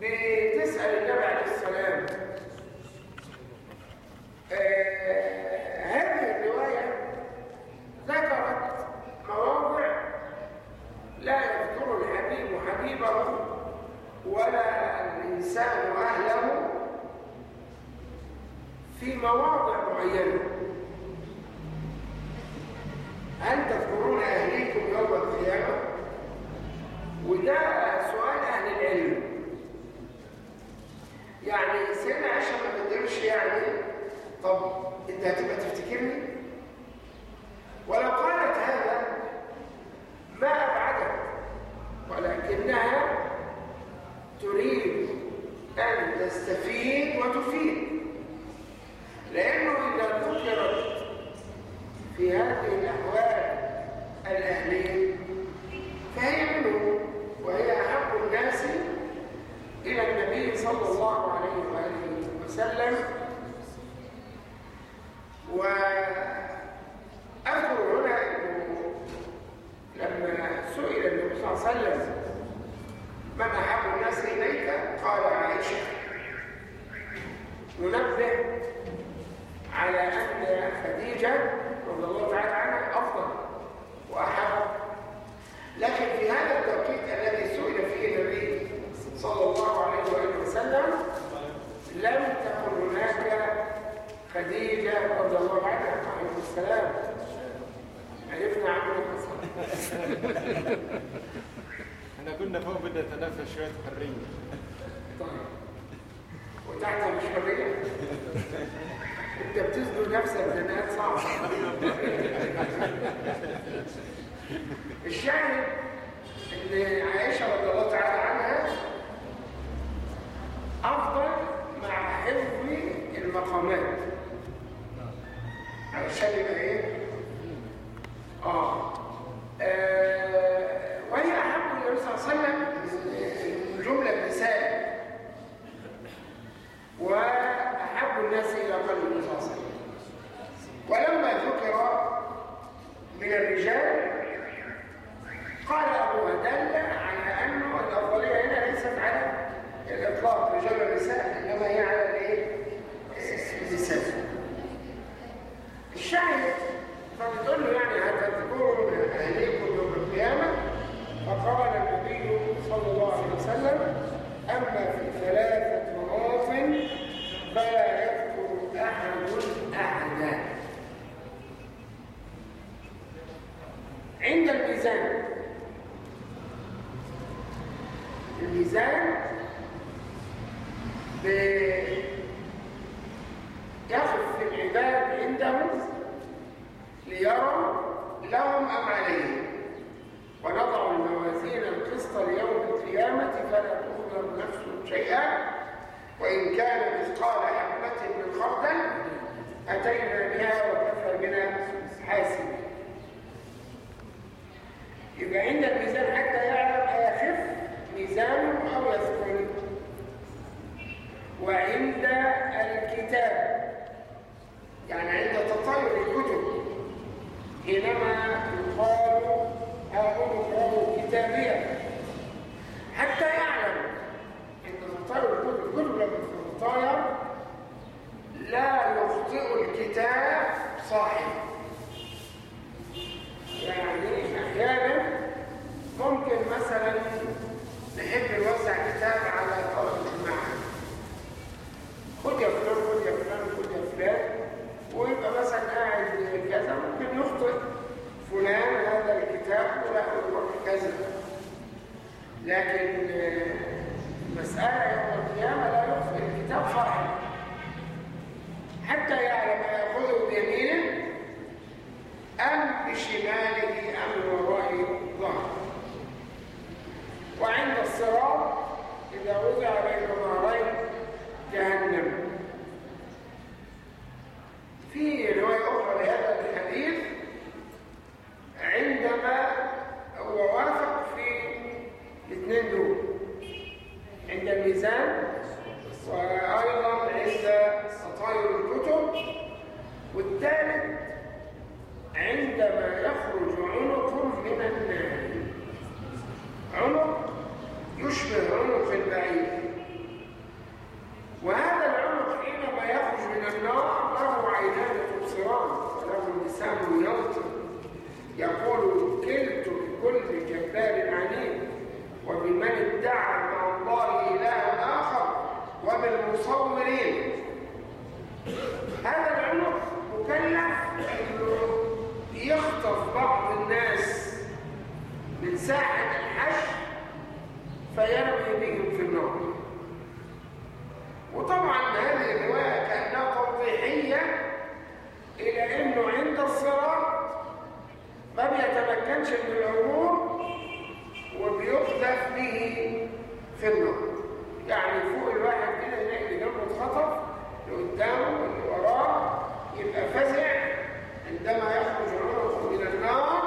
بتسأل النبي عليه السلام. آه هذه الرواية ذكرت مواضع لا يذكر الحبيب حبيبه ولا الإنسان أهله في مواضع معينة هل تذكرون أهليكم يوم القيامة؟ وده سؤال أهل العلم يعني سيدنا عائشة ما تقدرش يعني طب انت هتبقى تفتكرني؟ ولو قالت هذا ما أبعدت ولكنها تريد أن تستفيد وتفيد لأنه إذا ذكرت في هذه الأحوال الأهلية فهي منه وهي أحب الناس إلى النبي صلى الله عليه وآله وسلم وأذكر هنا أنه لما سئل النبي صلى الله عليه وسلم من أحب الناس إليك قال عائشة. ننبه على أن خديجة رضي الله تعالى عنها أفضل وأحب. لكن في هذا التوقيت الذي سئل فيه النبي صلى الله عليه وآله وسلم لم تكن هناك خديجة رضي الله عنها عليه السلام. عرفنا عنه إحنا كنا فوق بدنا نتنفس شوية حرية. طيب. وتحت مش حرية؟ انت بتزنوا نفسك زنقات صعبة الشاهد ان عائشة رضي الله تعالى عنها أفضل مع حفظ المقامات. Saturday. من العبور وبيقذف به في النار يعني فوق الواحد كده يلاقي اللي جنبه اتخطف اللي قدامه واللي وراه يبقى فزع عندما يخرج عنقه من النار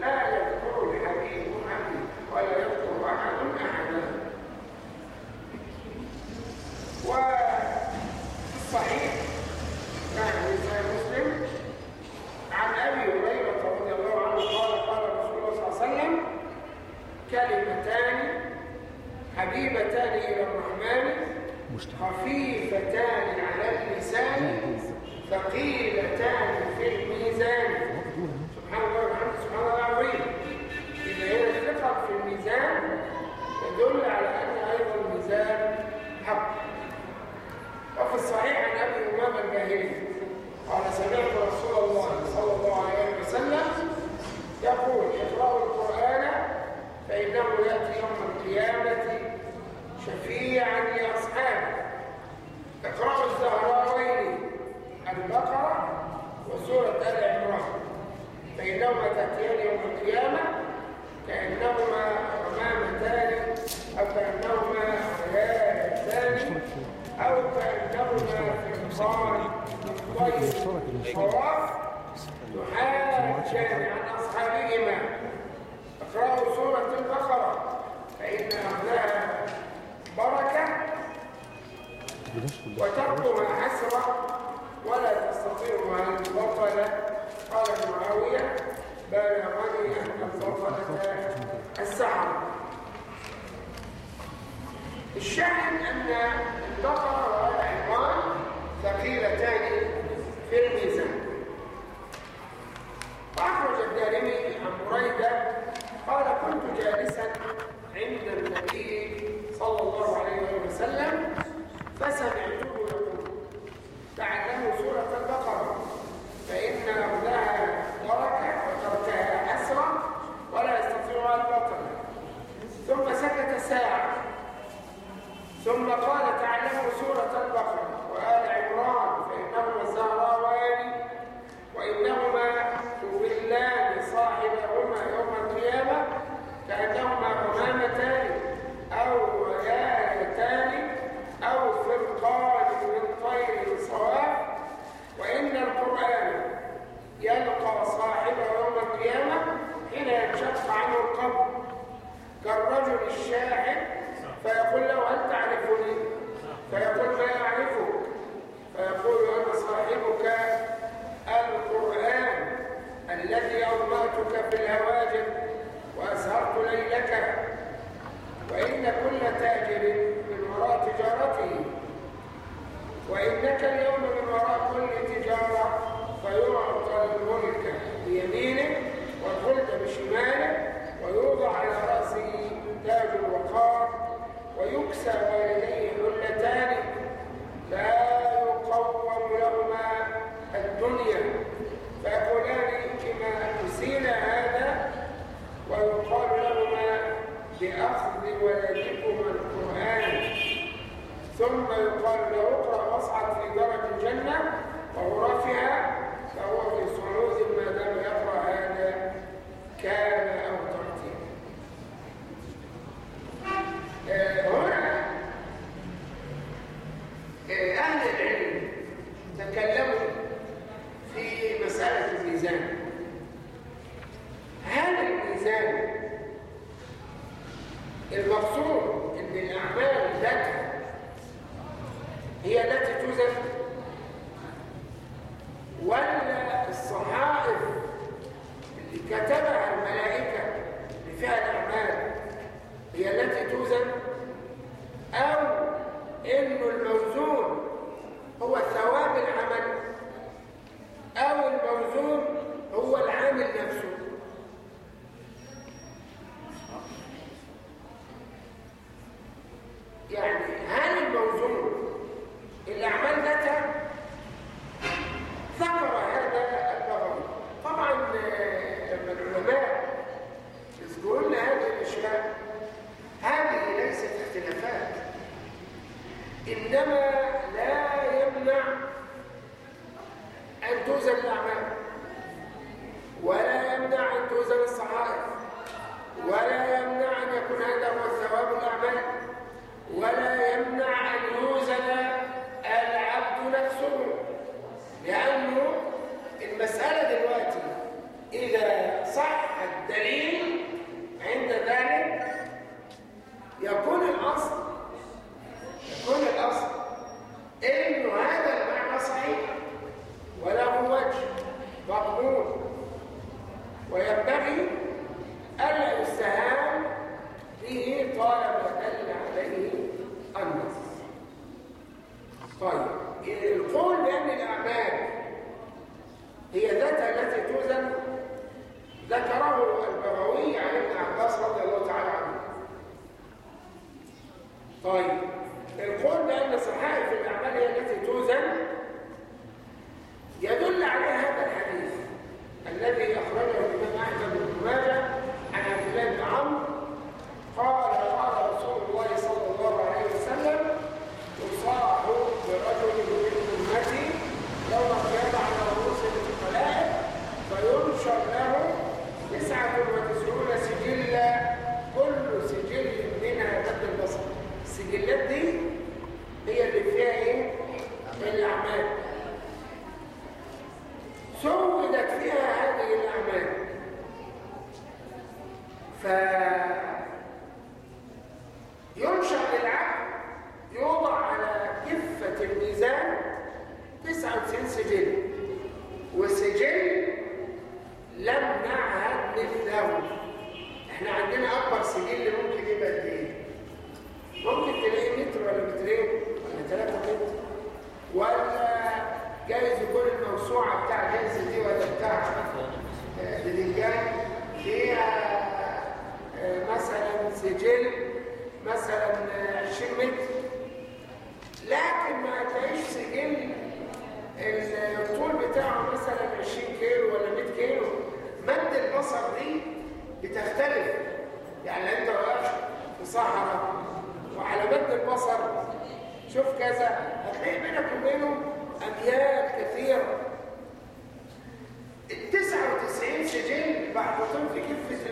لا يذكر الحبيب حبيب ولا يذكر احد احدا والصحيح يعني صحيح مسلم عن ابي هريره رضي الله عنه قال قال رسول الله صلى الله عليه وسلم كلمتان حبيبتان إلى الرحمن خفيفتان على اللسان ثقيلتان في الميزان سبحان الله وبحمده سبحان الله العظيم إذا هي الثقل في الميزان تدل على أن أيضا الميزان حق وفي الصحيح عن أبي أمامة الباهلي قال سمعت رسول الله صلى الله عليه وسلم يقول اقرأوا القرآن فإنه يأتي يوم القيامة شفيعا لأصحابه اقرأوا الزهراوين البقرة وسورة آل عمران فإنهما تأتيان يوم القيامة كأنهما غمامتان أو كأنهما عيالتان أو كأنهما فرقان طيب صواف تحاجان عن أصحابهما اقرأوا سورة البقرة فإن أهلها بركة وتركها حسرة ولا تستطيعها البطلة قال معاوية بلغني أن البطلة السحر الشاهد أن البقرة وآل عمران ثقيلتان في الميزان. وأخرج الدارمي عن بريدة قال كنت جالسا عند النبي صلى الله عليه وسلم فسمعته يقول تعلموا سورة البقرة فإن أخذها بركة وتركها أسرع ولا يستطيعها البطل ثم سكت ساعة ثم قال تعلموا سورة البقرة وآل عمران فإنهما الزهراوان وإنهما تظلان صاحبهما يوم القيامة كأنهما غمامتان أو ولايتان أو فرقان من طير صواف. وإن القرآن يلقى صاحبه يوم القيامة حين ينشق عنه القبر كالرجل الشاهد فيقول له هل تعرفني فيقول لا أعرفك فيقول أنا صاحبك القرآن الذي أوضعتك في الهواجر وأسهرت ليلك وإن كل تاجر من وراء تجارته وإنك اليوم من وراء كل تجارة فيعطى الملك بيمينه والخلد بشماله ويوضع على رأسه تاج الوقار ويكسى والديه حلتان لا يقوم لهما الدنيا. فيقولان كما نسينا هذا ويقال لهما بأخذ ولدكما القرآن. ثم يقال له اقرأ واصعد في درج الجنة وغرفها فهو في صعود ما دام يقرأ هذا طيب القول بأن الأعمال هي ذاتها التي توزن ذكره البغوي عن ابن عباس رضي الله تعالى عنه. طيب القول بأن صحائف الأعمال هي التي توزن يدل على هذا الحديث الذي أخرجه الإمام أحمد بن ماجه عن عبد الله بن عمرو قال قال رسول الله صلى الله عليه وسلم يصاح برجل من أمتي يوم القيامة على رؤوس الخلائق فينشر له تسعة وتسعون سجلا كل سجل منها مد البصر. السجلات دي هي اللي فيها إيه؟ الأعمال. سودت فيها هذه الأعمال. ف ينشأ للعبد يوضع على كفة الميزان 99 سجل وسجل لم نعهد مثله إحنا عندنا اكبر سجل ممكن يبقى قد إيه ممكن تلاقي متر ولا مترين ولا 3 متر ولا جايز يكون الموسوعه بتاع جايز دي ولا بتاع آه، بدنجان فيها آه، سجل مثلا آه، 20 متر. لكن ما تلاقيش سجل الطول بتاعه مثلا 20 كيلو ولا 100 كيلو. مد البصر دي بتختلف. يعني أنت واقف في صحراء وعلى مد البصر شوف كذا هتلاقي بينك وبينه أميال كثيرة. ال 99 سجل محطوطين في كفه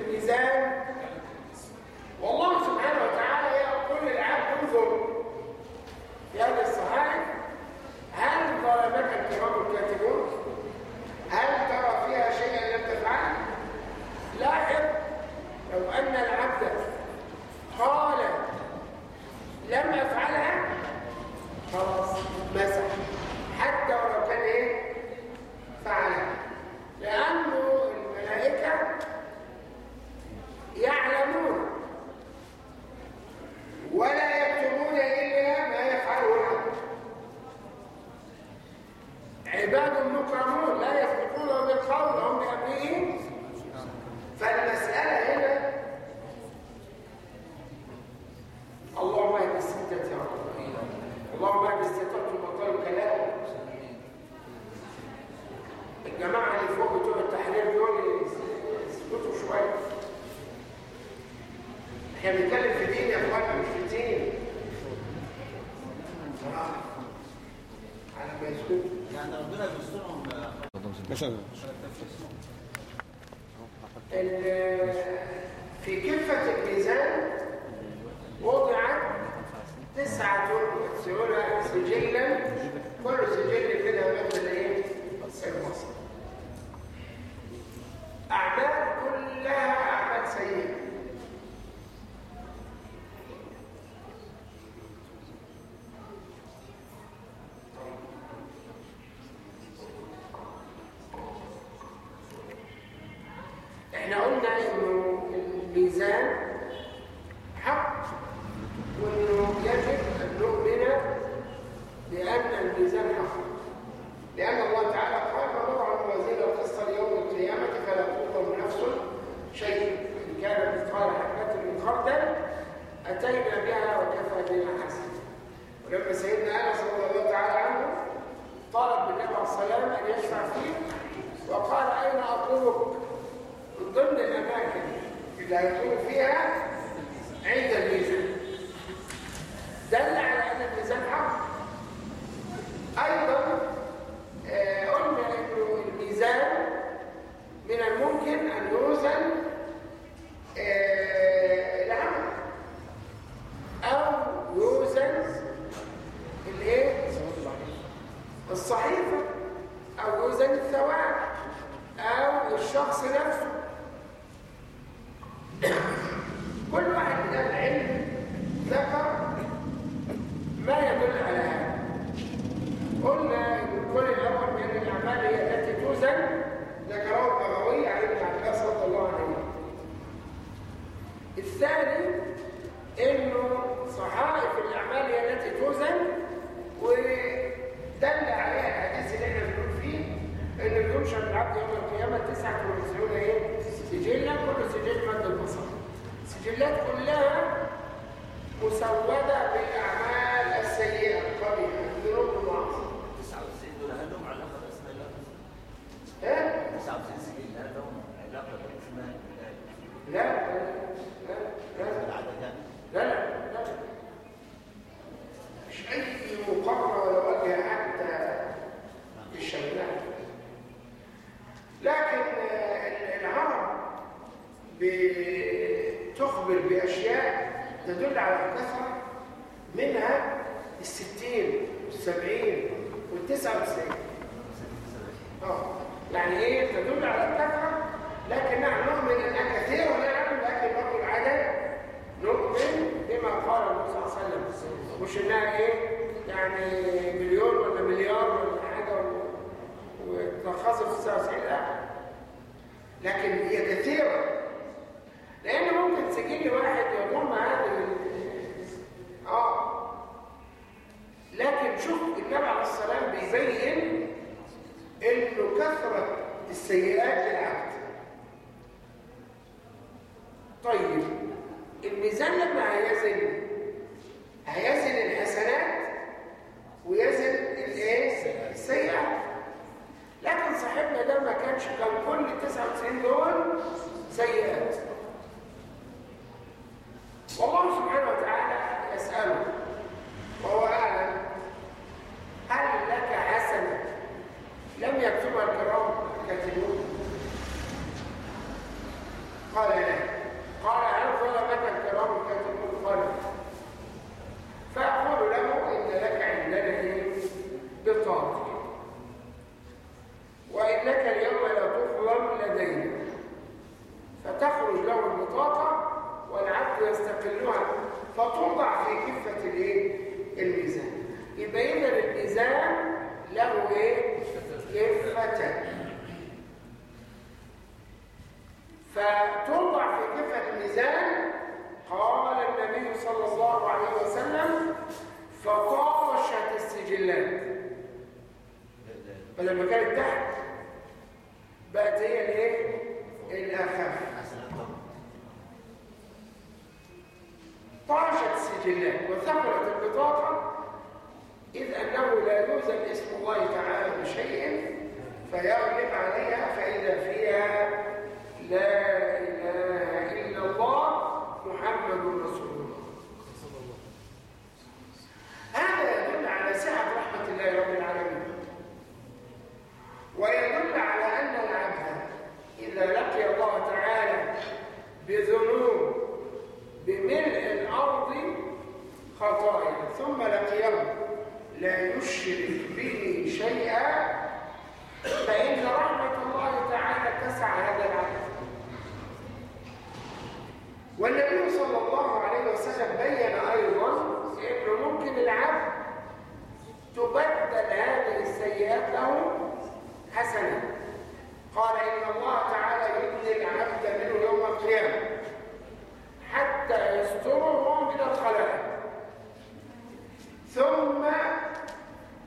الميزان حق لأن الله تعالى قال ونضع الموازين القسط ليوم القيامة فلا تظلم نفس شيء. إن كان مثقال حبة من خردل أتينا بها وكفى بنا حسن ولما سيدنا أنس رضي الله تعالى عنه طلب من النبي والسلام أن يشفع فيه وقال أين أطلبك؟ من ضمن الأماكن اللي هيكون فيها عند الميزان. دل على أن الميزان حق. أيضا آه، قلنا إنه الميزان من الممكن أن يوزن آه، العمل أو يوزن الصحيفة أو يوزن الثواب أو الشخص نفسه. كل واحد من العلم ذكر ما يدل على هذا. قلنا إن كل الأمر من الأعمال هي التي توزن ذكره البغوي عن ابن عباس رضي الله عنه. الثاني إنه صحائف الأعمال هي التي توزن ودل عليها الحديث اللي إحنا بنقول فيه ان بينشر العبد يوم القيامة 99 إيه؟ سجلا كل سجل مد البصر. السجلات كلها مسودة بالأعمال السيئة القبيحة الذنوب المعاصية 99 دول هل لهم علاقه باسماء الله؟ ها؟ 99 سجل هل لهم علاقه الله؟ لا لا لا لا لا لا مش أي مقارنة ولا وجه حتى الشباب لكن آه، العرب بتخبر بأشياء تدل على الكثرة منها الستين والسبعين والتسعة وتسعين آه يعني إيه تدل على الكثرة لكن نحن نؤمن انها كثيرة نعم لكن برضه العدد نؤمن بما قال النبي صلى الله عليه وسلم. مش إنها إيه يعني مليون ولا مليار ولا في 99 لا لكن هي كثيرة. لأن ممكن سجل واحد يضم هذه آه. لكن شوف النبي عليه السلام بيبين انه كثرة السيئات للعبد. طيب الميزان لما هيزن هيزن الحسنات ويزن الإيه؟ السيئات. لكن صاحبنا ده ما كانش كان كل 99 دول سيئات. والله سبحانه وتعالى يسأله وهو أعلم هل لك حسنة؟ لم يكتبها الكرام الكاتبون. قال لا. قال هل ظلمك الكرام الكاتبون؟ قال فأقول له إن لك عندنا؟ بطاقة. وإنك اليوم لا تظلم لدينا. فتخرج له البطاقة والعبد يستقلها. فتوضع في كفة الإيه؟ الميزان. اذا الميزان له إيه؟ كفتان فتوضع في كفة الميزان؟ قال النبي صلى الله عليه وسلم فطاشت السجلات بدل ما كانت تحت بقت هي الايه؟ الأخف. طاشت السجلات وثقلت البطاقة. إذ أنه لا يوزن اسم الله تعالى بشيء فيغلب عليها فإذا فيها لا إله إلا الله محمد رسول الله. هذا يدل على سعة رحمة الله رب العالمين. ويدل على أن العبد إذا لقي الله تعالى بذنوب بملء الأرض خطايا ثم لقيه لا يشرك به شيئا فإن رحمة الله تعالى تسع هذا العبد والنبي صلى الله عليه وسلم بين أيضا أنه ممكن العبد تبدل هذه السيئات له حسنة قال إن الله تعالى يبني العبد منه يوم القيامة حتى يستره من الخلائق. ثم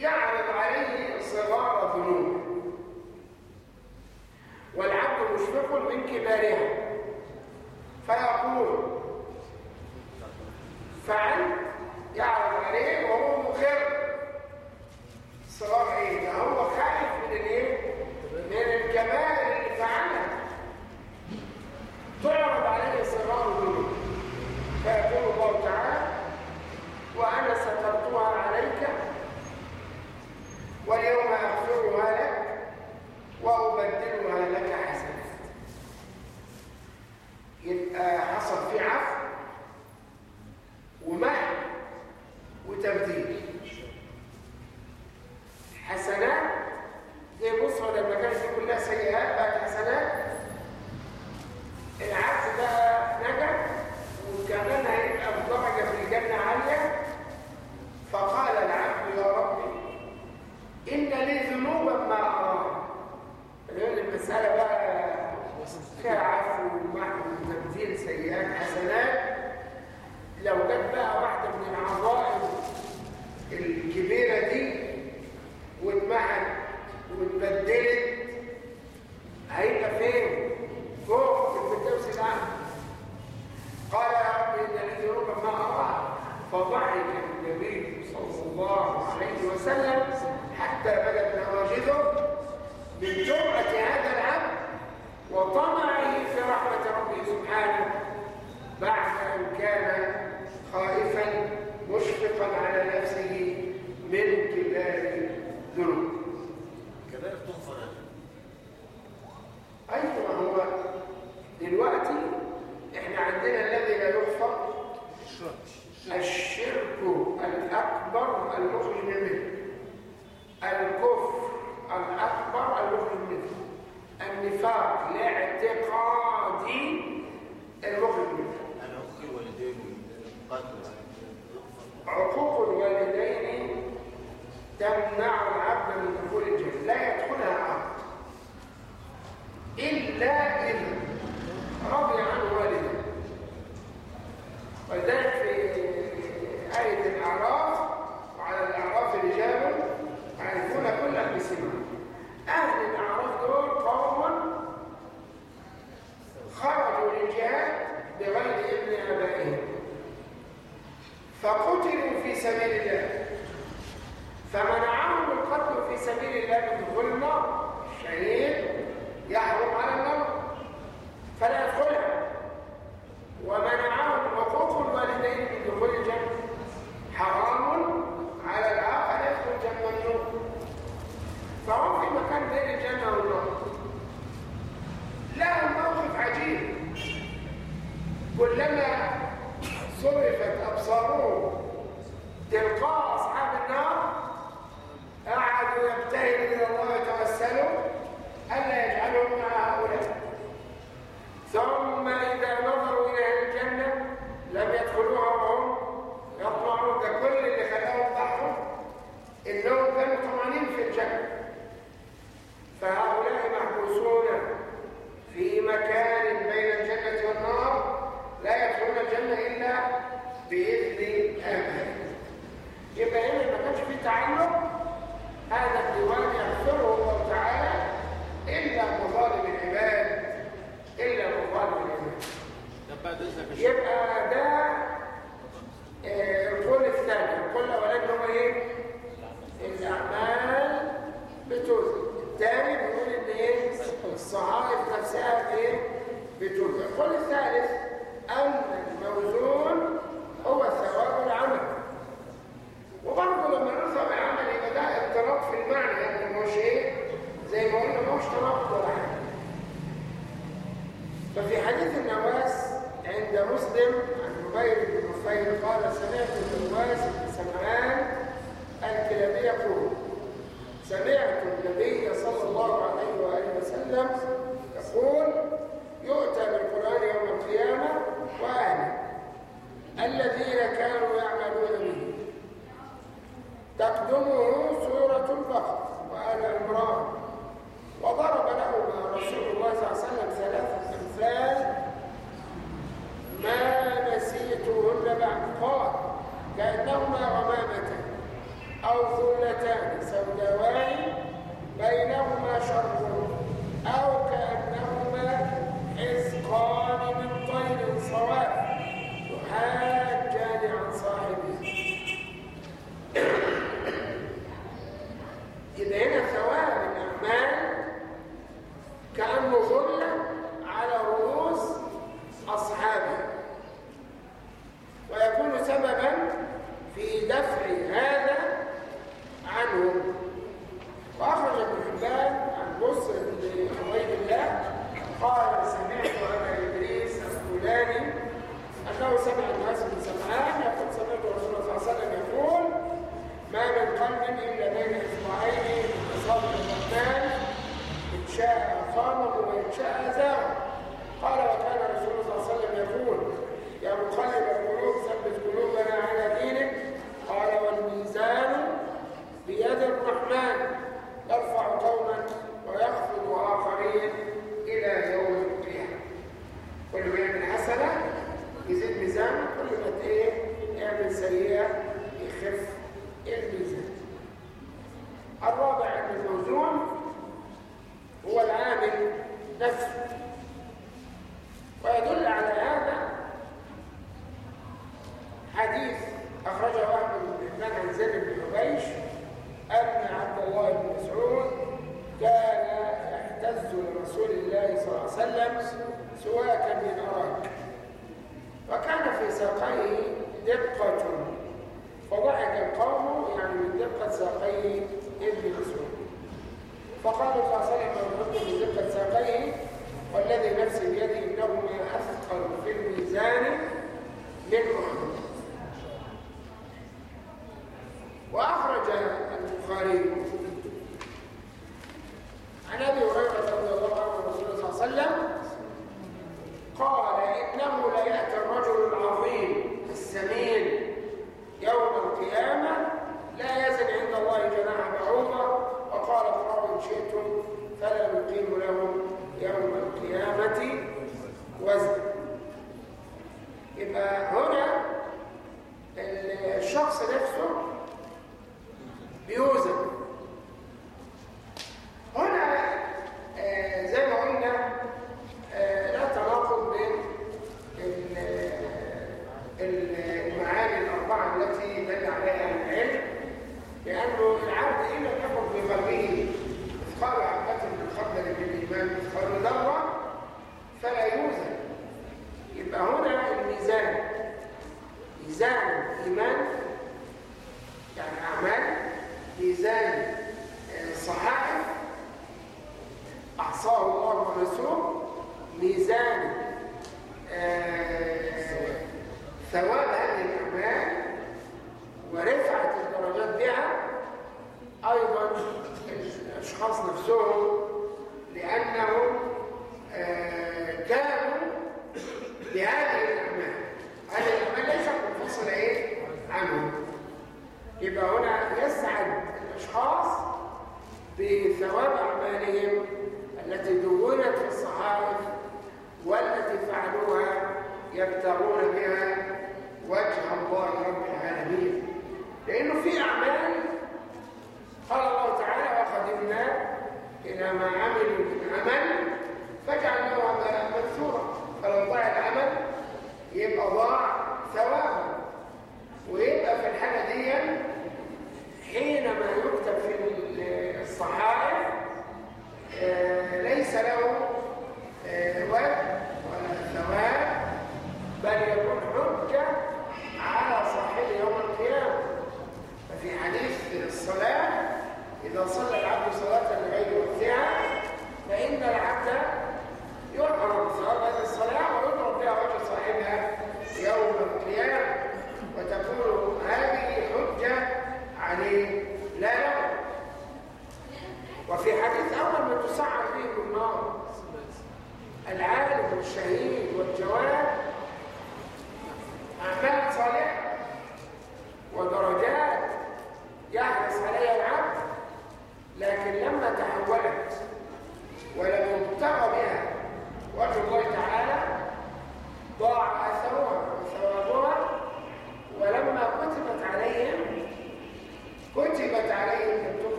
يعرض عليه صغار ذنوبه والعبد مشفق من كبارها. فيقول فعل يعرض عليه وهو مخر صغار إيه؟ ده هو خايف من الإيه؟ من الكمال اللي فعلها تعرض عليه صغار ذنوبه فيقول الله تعالى وأنا سترتها عليك واليوم أغفرها لك وأبدلها لك حسنات يبقى آه، حصل في عفو نفيل قال سمعت النواس بن سمعان الكلابي يقول سمعت النبي صلى الله عليه وآله وسلم يقول يؤتى بالقرآن يوم القيامة واهله الذين كانوا يعملون به. تقدمه سورة البقرة وآل عمران. وضرب لهما رسول الله صلى الله عليه وسلم ثلاثة أمثال ما نسيتهن بعد. قال كأنهما غمامتان أو ظلتان سوداوان بينهما شر أو كأنهما حزقان من طير صواف يحاجان عن صاحبه. يبقى هنا ثواب الأعمال كأنه ظل على رؤوس أصحابه. ويكون سببا في دفع هذا عنهم وأخرج ابن حبان عن بصر بن الله قال سمعت أبا إدريس الفلاني أنه سمع الناس بن سمعان يقول سمعت رسول الله صلى الله عليه وسلم يقول ما من قلب إلا بين إصبعين أصابع الرحمن إن شاء قامه وإن شاء زاغه قال وكان رسول الله صلى الله عليه وسلم يقول يا مقلب القلوب ثبت قلوبنا على دينك. قال والميزان بيد الرحمن. يرفع قوما ويخفض آخرين إلى يوم القيامة. كل ما يعمل حسنة يزيد ميزانه كل ما إيه يعمل سيئة يخف الميزان. الرابع الموزون هو العامل نفسه.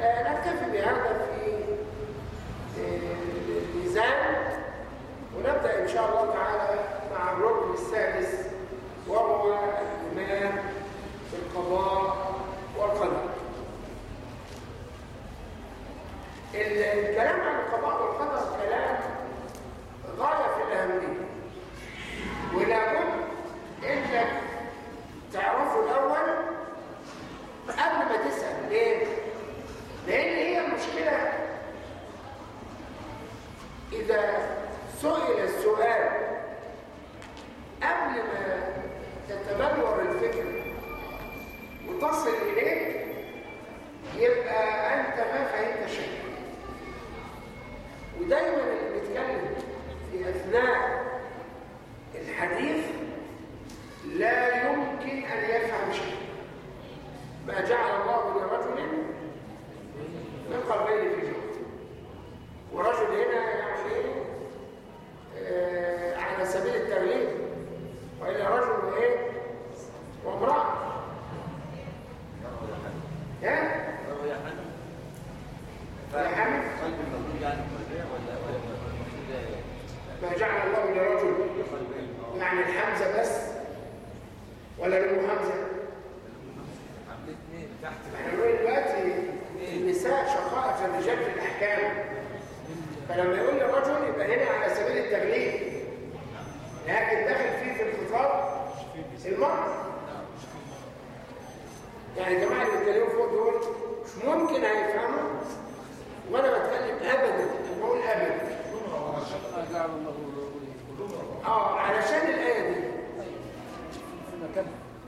آه، نكتفي بهذا في آه، الميزان. ونبدأ إن شاء الله تعالى مع الركن السادس وهو الإيمان بالقضاء والقدر. الكلام عن القضاء والقدر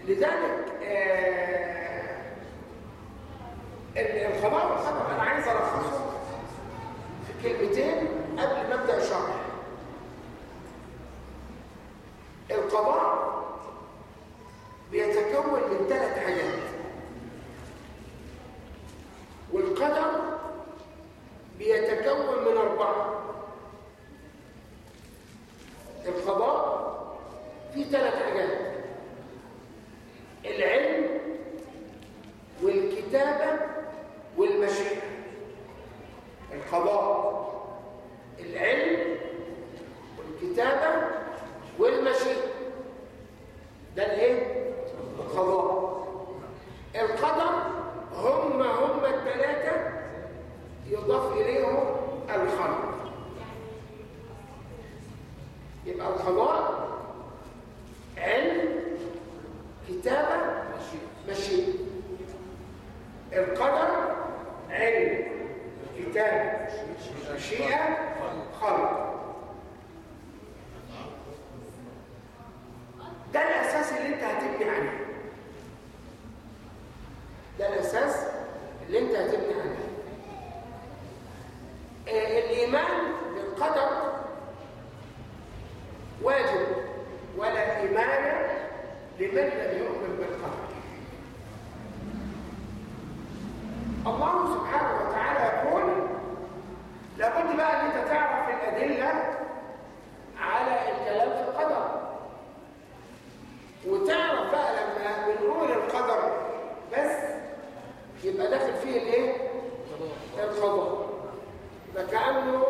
لذلك آه، الخبر والخبر أنا عايز الخصه في كلمتين. God will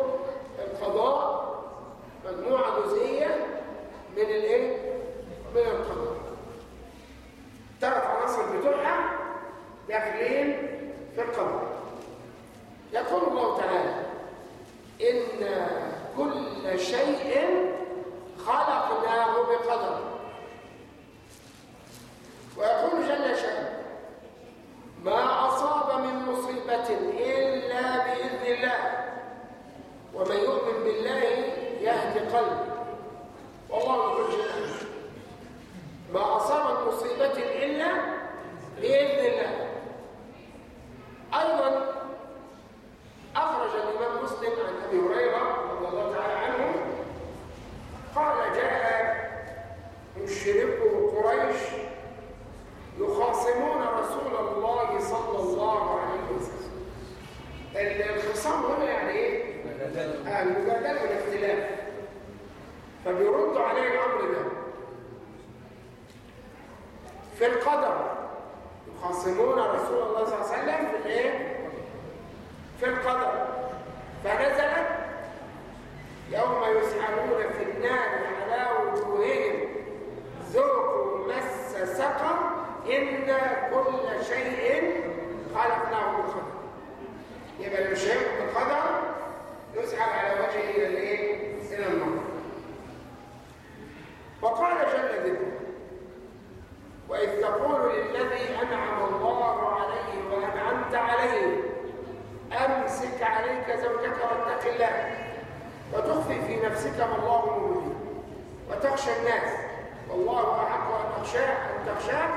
الشارع أن تخشاك.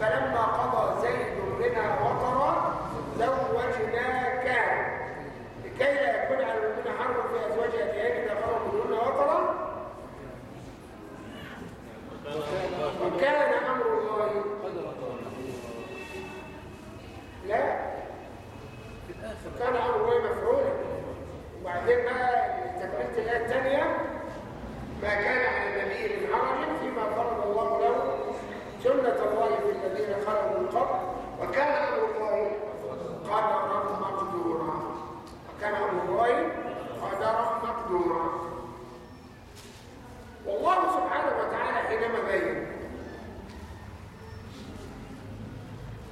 فلما قضى زيد بنا وطرا زوجناك لكي لا يكون على المؤمنين حرب في أزواج أتيان إذا خرجوا بدون وطرا. وكان أمر الله. لا. كان أمر الله مفعول وبعدين بقى تكملت الآية الثانية ما كان على النبي من حرج فيما فرض الذين خلقوا من قبل وكان أمر الله قدرا مقدورا وكان أمر الله قدرا مقدورا والله سبحانه وتعالى حينما بين.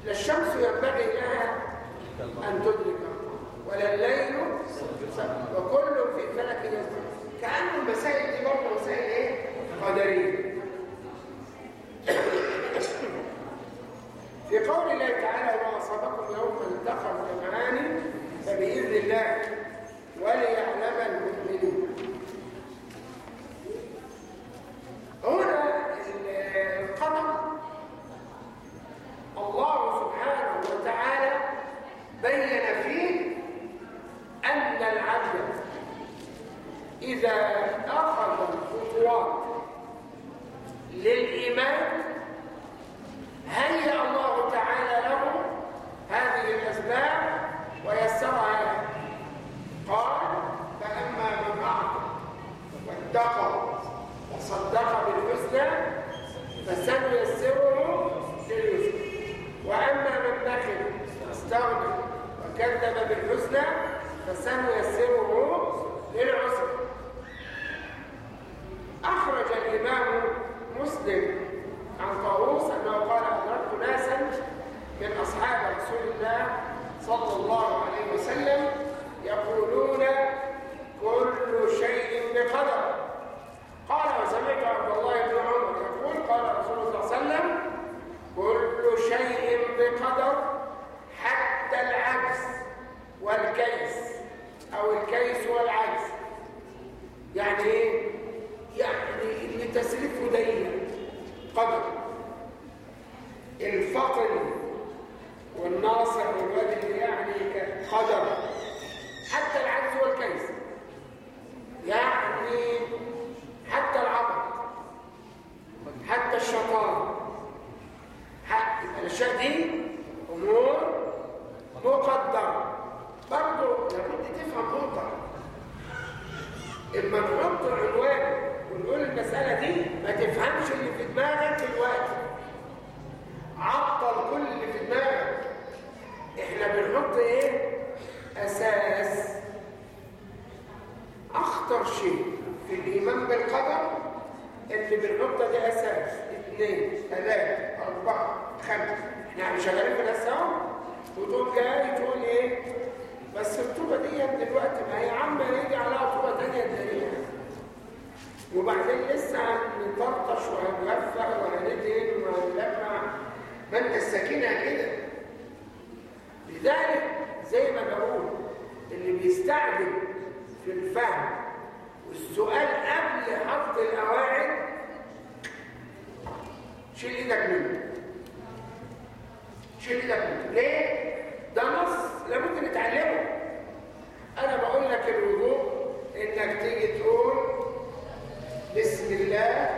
لا الشمس ينبغي لها أن تدرك ولا الليل وكل في فلك يسبح كانه المسائل دي برضه مسائل إيه؟ قدرية. في قول الله تعالى وما أصابكم يوم التقى الجمعان فبإذن الله وليعلم المؤمنين هنا القدر. الله سبحانه وتعالى بين فيه أن العبد إذا أخذ الخطوات للإيمان هيأ الله تعالى له هذه الأسباب ويسرها له؟ قال فأما من أعطى واتقى وصدق بالحسنى فسنيسره لليسر وأما من بخل واستغنى وكذب بالحسنى فسنيسره للعسر أخرج الإمام مسلم عن طاووس أنه قال أدركت ناسا من أصحاب رسول الله صلى الله عليه وسلم يقولون كل شيء بقدر قال وسمعت عبد الله بن عمر يقول قال رسول الله صلى الله عليه وسلم كل شيء بقدر حتى العجز والكيس أو الكيس والعجز. يعني إيه؟ يعني اللي تسلفه ضيق قدر الفقر والناصر اللي يعني قدر حتى العجز والكيس. يعني حتى العبط حتى الشطارة الأشياء دي أمور مقدرة. برضه لابد تفهم نقطة إما نحط عنوان ونقول المسألة دي ما تفهمش اللي في دماغك دلوقتي. عطل كل اللي في دماغك. إحنا بنحط إيه؟ أساس. أخطر شيء في الإيمان بالقدر اللي بنحط ده أساس. اثنين ثلاثة أربعة خمسة. إحنا شغالين في الاساس وتقول جاي تقول إيه؟ بس الطوبة دي دلوقتي ما هي عامة يجي عليها طوبة تانية تلاقيها وبعدين لسه هنطرطش وهنغفر وهندهن وهنلمع. ما انت السكينة كده. لذلك زي ما بقول اللي بيستعجل في الفهم والسؤال قبل حط القواعد شيل إيدك منه. شيل إيدك منه. ليه؟ ده نص لابد نتعلمه. لك الوضوء إنك تيجي تقول بسم الله.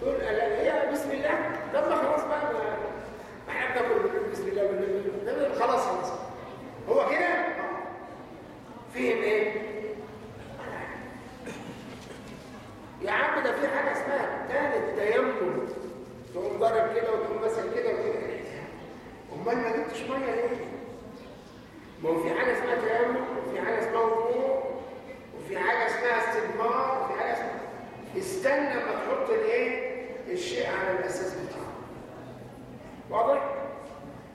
تقول هي بسم الله؟ طب ما خلاص بقى ما إحنا بناكل بسم الله بالله خلاص خلاص. هو كده؟ فهم إيه؟ يا عم ده في حاجة اسمها كان التيمم تقوم ضارب كده وتقوم مثلا كده وكده أمال ما جبتش مية ليه؟ ما هو في حاجة اسمها تيمم وفي حاجة اسمها وضوء وفي حاجة اسمها استجمار وفي حاجة اسمها استنى ما تحط الايه؟ الشيء على الأساس بتاعه. واضح؟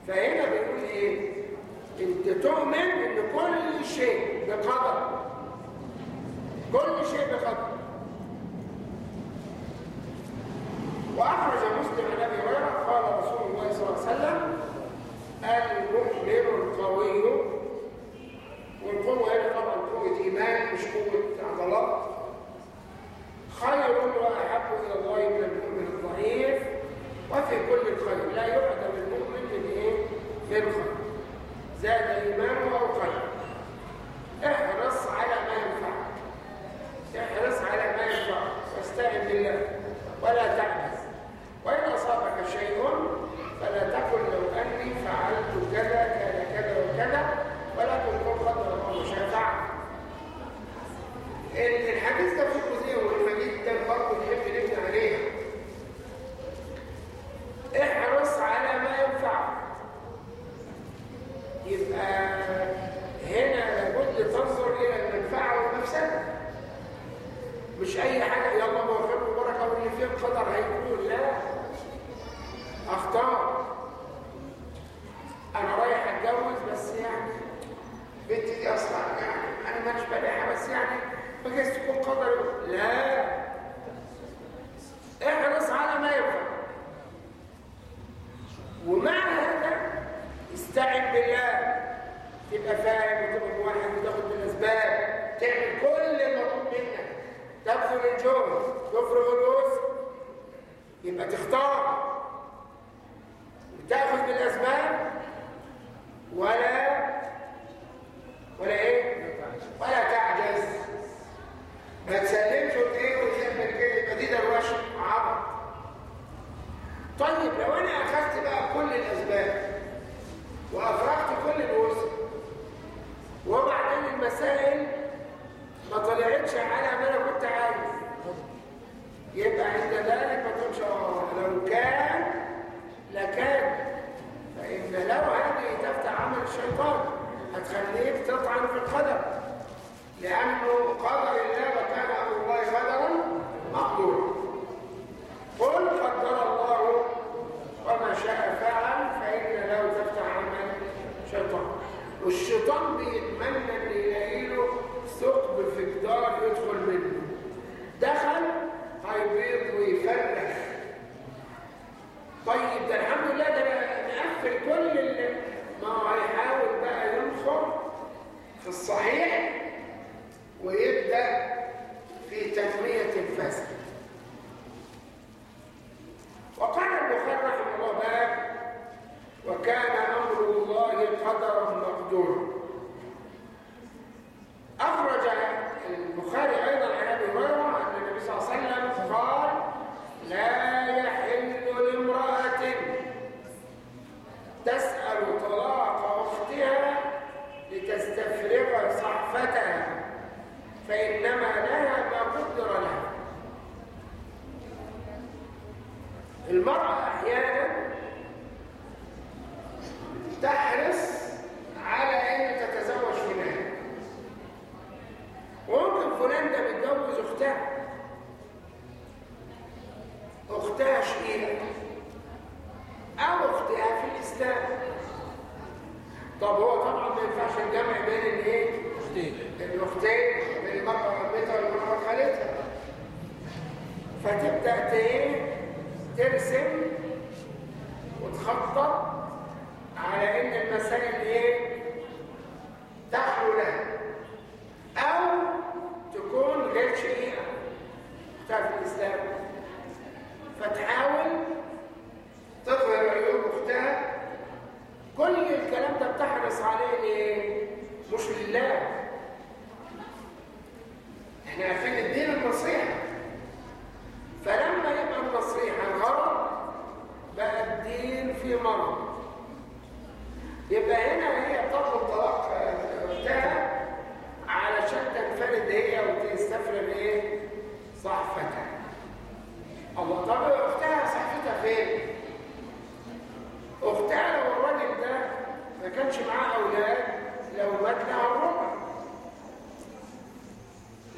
فهنا بيقول إيه؟ انت تؤمن ان كل شيء بقدر. كل شيء بقدر. وأخرج مسلم عن أبي هريرة قال رسول الله صلى الله عليه وسلم المؤمن القوي. والقوة هنا طبعا قوة إيمان مش قوة عضلات. خير وأحب إلى الله من المؤمن الضعيف وفي كل الخير لا يعدم المؤمن من إيه؟ من خير زاد إيمانه أو خير احرص على ما ينفعك. احرص على ما ينفعك. واستعن بالله ولا تعجز. وإن أصابك شيء فلا تقل لو أني فعلت كذا كان كذا وكذا ولكن قل قدر الله هينفعك الحديث ده فيه جزئية مهمه جدا برضه نحب نبني عليها. احرص على ما ينفعك يبقى هنا لابد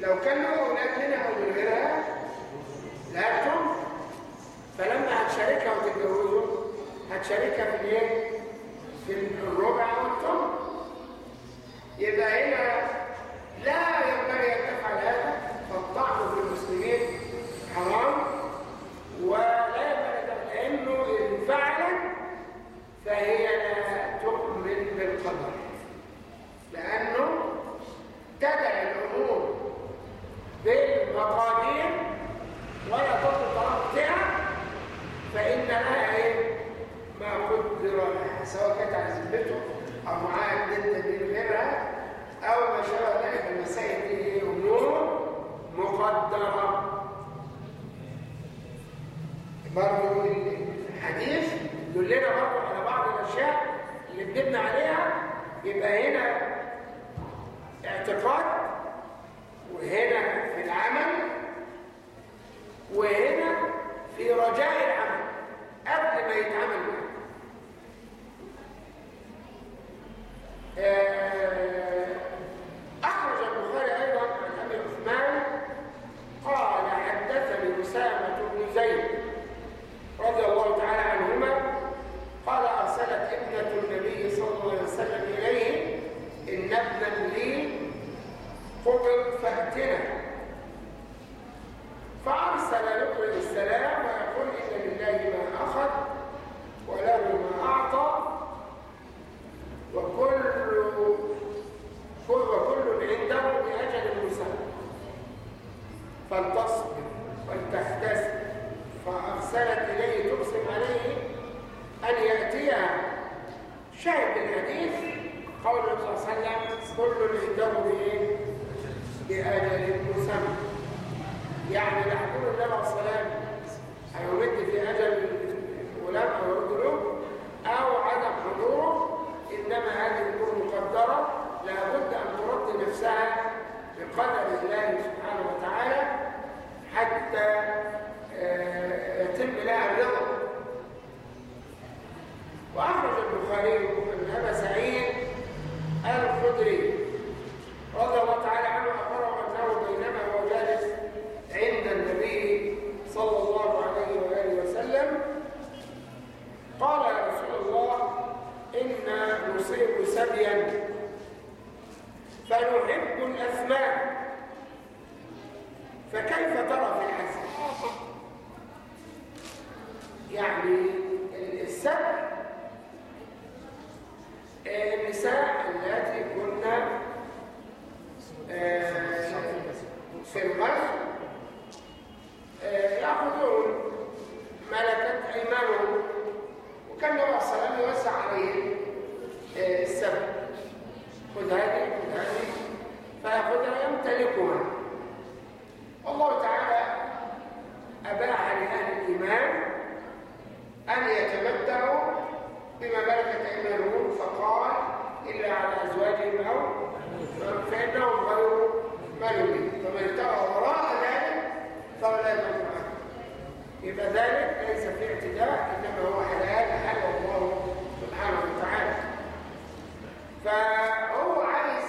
لو كان له أولاد منها ومن غيرها لا فلما هتشاركها وتتجوزه هتشاركها في الايه؟ شاهد الحديث قول صلى الله عليه وسلم كل عنده بايه؟ بأجل مسمى يعني لا يقول النبي عليه الصلاة والسلام هيمد في أجل الغلام أو يرد له أو عدم حضوره إنما هذه الأمور مقدرة لابد أن ترد نفسها بقدر الله سبحانه وتعالى حتى آه، يتم لها الرضا وأخرج البخاري أبا سعيد الخدري رضي الله تعالى عنه أخبره أنه بينما هو جالس عند النبي صلى الله عليه وآله وسلم. قال يا رسول الله إنا نصيب سبيا فنحب الأثمان فكيف ترى في الحسن يعني السبع النساء التي كنا آه، في الغزو آه، يأخذون ملكة أيمانهم وكان النبي صلى الله عليه وسلم عليهم آه، السبع. خذ هذه خذ هذه. فيأخذها يمتلكها والله تعالى أباح لأهل الإيمان أن يتمتعوا بما ملكت أيمانهم فقال إلا على أزواجهم أو فإنهم غير ملومين فمن ابتغى وراء ذلك فلا يضر يبقى ذلك ليس في اعتداء إنما هو حلال حل الله سبحانه وتعالى. فهو عايز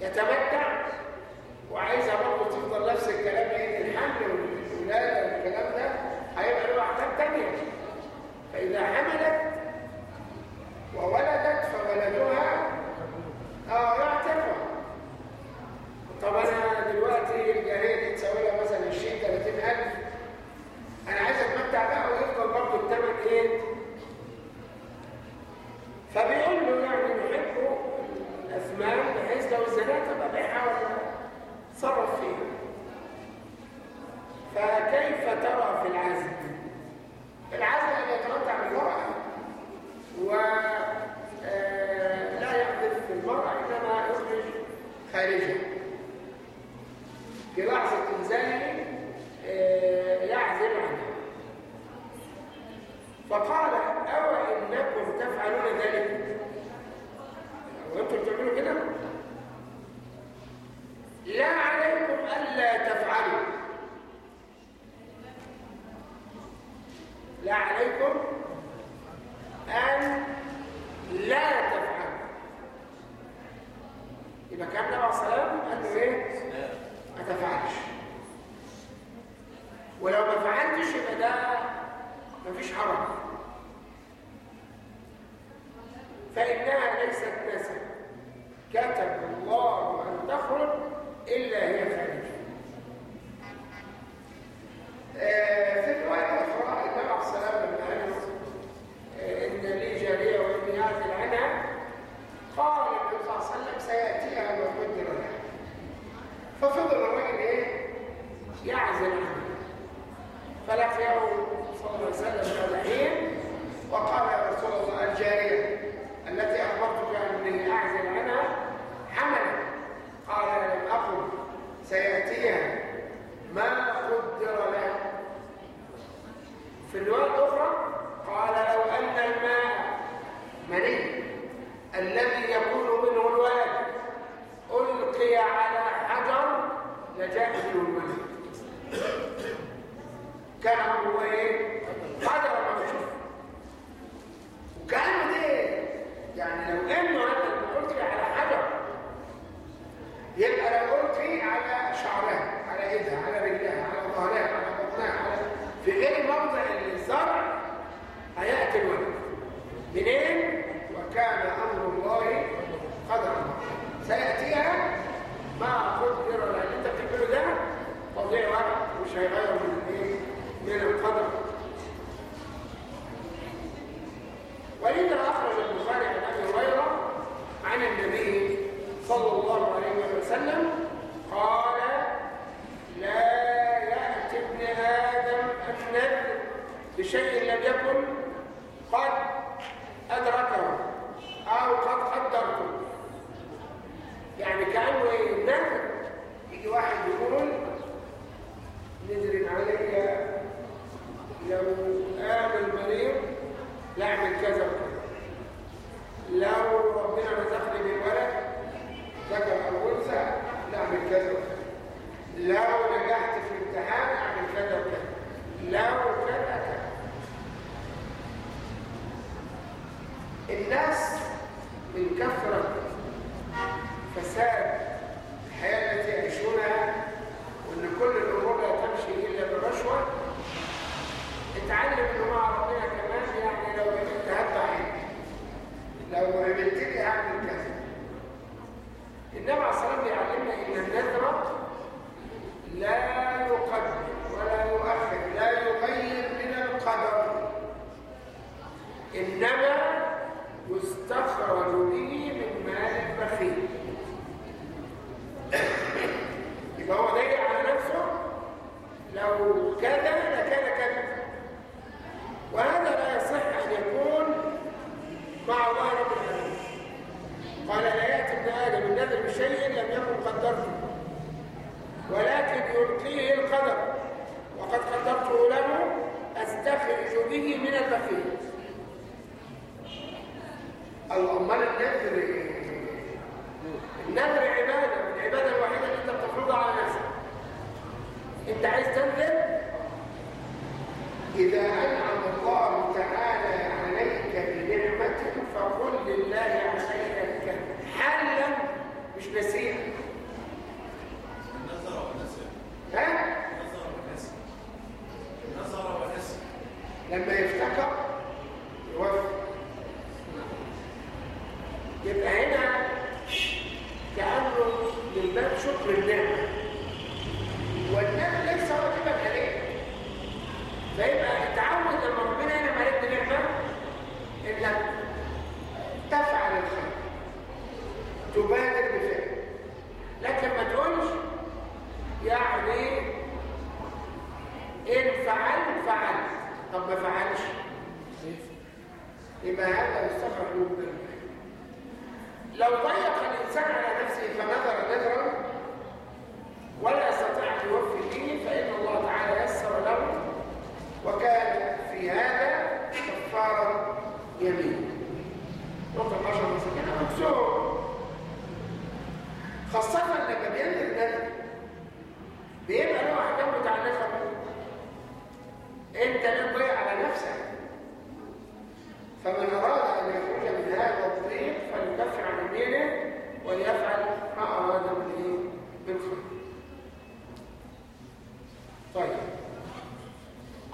يتمتع لو ضيق الانسان على نفسه فنذر نذرا ولا يستطيع ان يوفي به فان الله تعالى يسر له وكان في هذا كفارا يمين نقطه 10 مسكين مكسور خاصه لما بينزل نذر بيبقى له احكام متعلقه به انت لا تضيع على نفسك فمن اراد ان يخرج من هذا الطريق فليكفر عن يمينه وليفعل ما اراد به بالخير طيب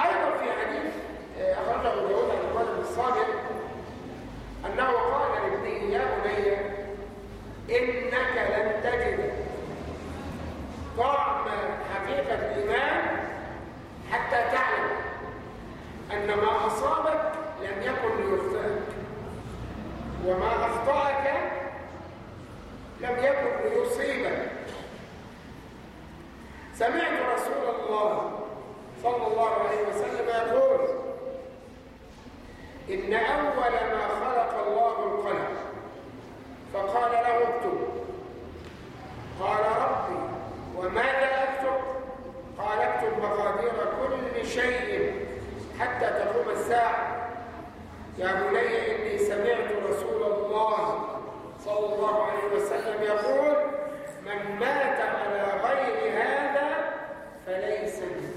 أيضا في حديث آه، اخرجه ابو داود عن الرجل الصادق انه قال لابنه يا بني انك لن تجد طعم حقيقه الايمان حتى تعلم أن ما أصابك لم يكن ليخطئك وما أخطأك لم يكن ليصيبك سمعت رسول الله صلى الله عليه وسلم يقول إن أول ما خلق الله القلم فقال له اكتب قال ربي وماذا أكتب قال اكتب مقادير كل شيء حتى تقوم الساعة يا بني إني سمعت رسول الله صلى الله عليه وسلم يقول من مات على غير هذا فليس منه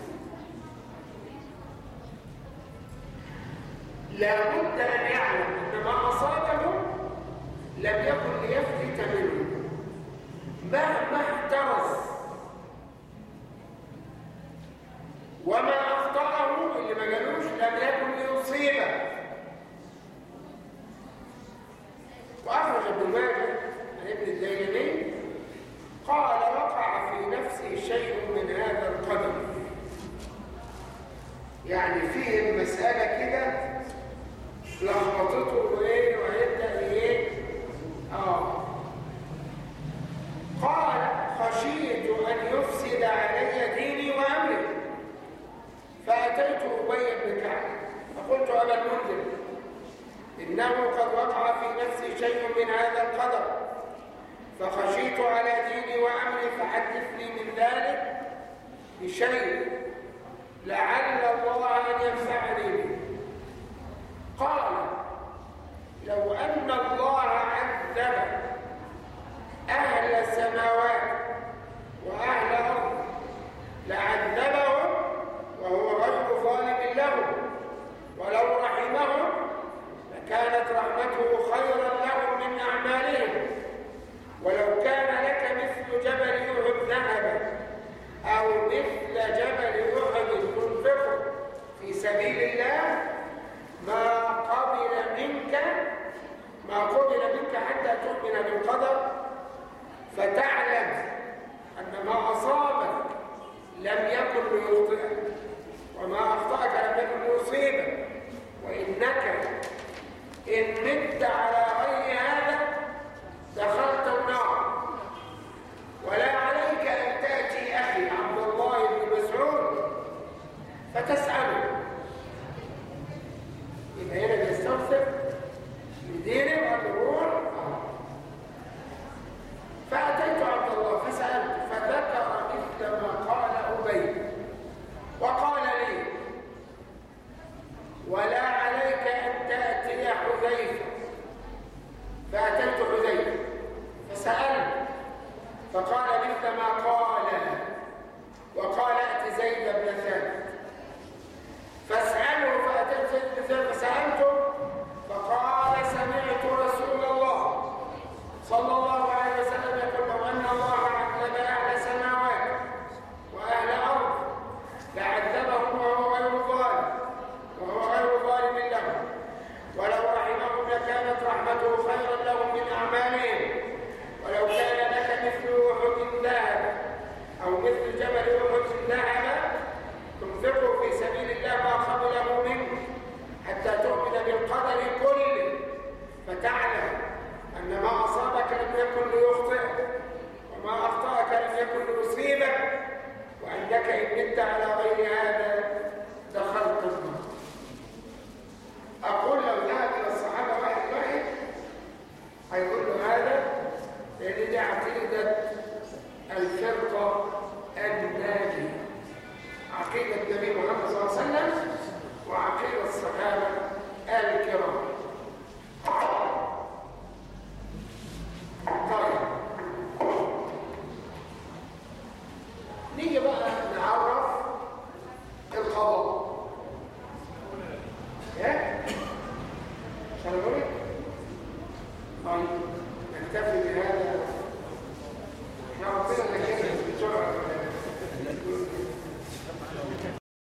لا بد أن يعلم أن ما أصابه لم يكن ليفلت منه مهما احترس وما